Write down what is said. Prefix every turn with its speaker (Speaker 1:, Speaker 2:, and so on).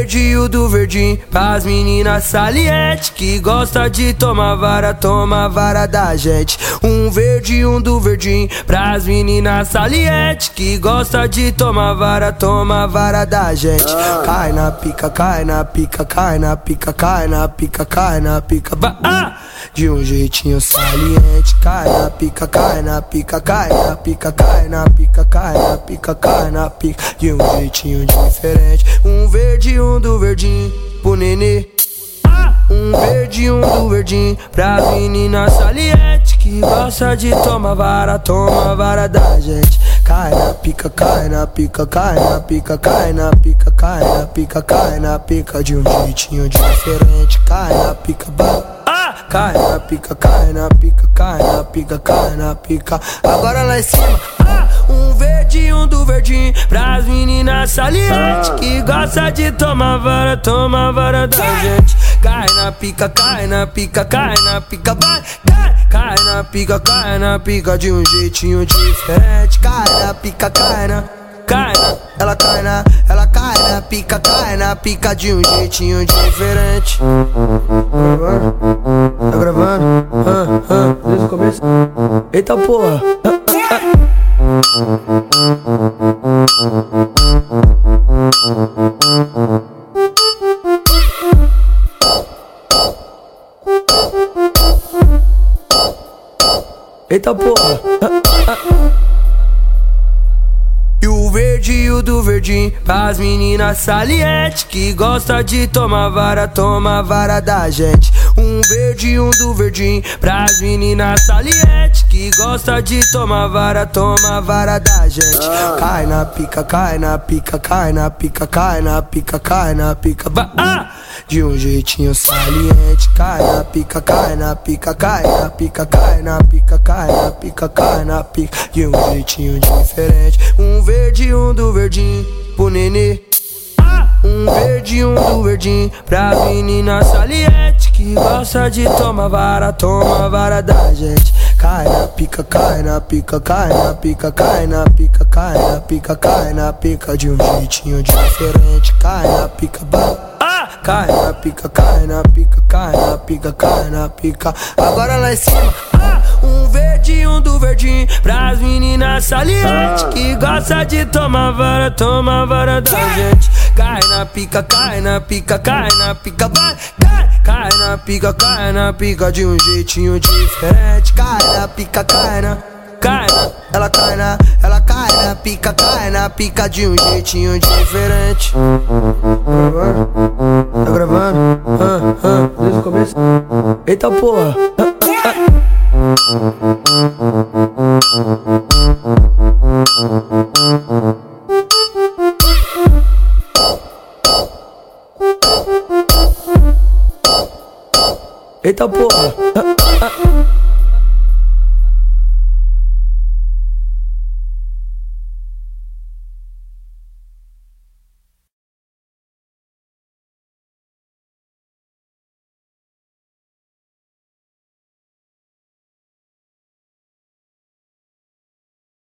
Speaker 1: verde e o do verdinho. Pras meninas saliente Que gosta de tomar vara, toma vara da gente. Um verde e um do verdinho. Pras meninas saliente Que gosta de tomar vara, toma vara da gente. Cai na pica, cai na pica, cai na pica, cai na pica, cai na pica. Ba ah! De um jeitinho saliente Cai na pica, cai na pica, cai na pica, cai na pica, cai na pica, cai na pica De um jeitinho diferente Um verde e um do verdinho pro nenê um verde e um do verdinho pra menina saliente Que gosta de tomar vara, toma vara da gente Cai na pica, cai na pica, cai na pica, cai na pica, cai na pica, cai na pica De um jeitinho diferente, cai na pica, ah! Cai na pica, cai na pica, cai na pica, cai na pica. Agora lá em cima, ah! Um verde um do verdinho Pras meninas salientes Que gosta de tomar vara, toma vara da gente. Cai na pica, cai na pica, cai na pica, vai, cai. Cai na pica, cai na pica de um jeitinho diferente. Cai na pica, cai na cai na, ela cai na, ela cai pica, cai na pica de um jeitinho diferente. Tá gravando? Ah, ah, desde o começo. Eita porra. Eita porra. E e o do verdinho Pras meninas saliente Que gosta de tomar vara Toma vara da gente Um verde e um do verdinho Pras meninas saliente Que gosta de tomar vara Toma vara da gente Cai na pica, cai na pica Cai na pica, cai na pica Cai na pica, ah! De um jeitinho saliente Cai na pica, cai na pica Cai na pica, cai na pica Cai na pica, cai na pica De um jeitinho diferente Um verde e um do verdinho pro nenê um verde e um do verdinho pra menina saliente Que gosta de tomar vara, toma vara da gente Cai na pica, cai na pica, cai na pica, cai na pica, cai na pica, cai na pica De um jeitinho diferente, cai na pica, ah! Cai na pica, cai na pica, cai na pica, cai na pica Agora lá em cima, ah! Verdinho Pras meninas salientes Que gosta de tomar vara, toma vara da gente Cai na pica, cai na pica, cai na pica, vai, cai Cai na pica, cai na pica de um jeitinho diferente Cai na pica, cai na cai na, ela cai na, ela cai na pica, cai na pica de um jeitinho diferente. Tá gravando? Ah, ah, desde o começo. Eita porra. Eita porra.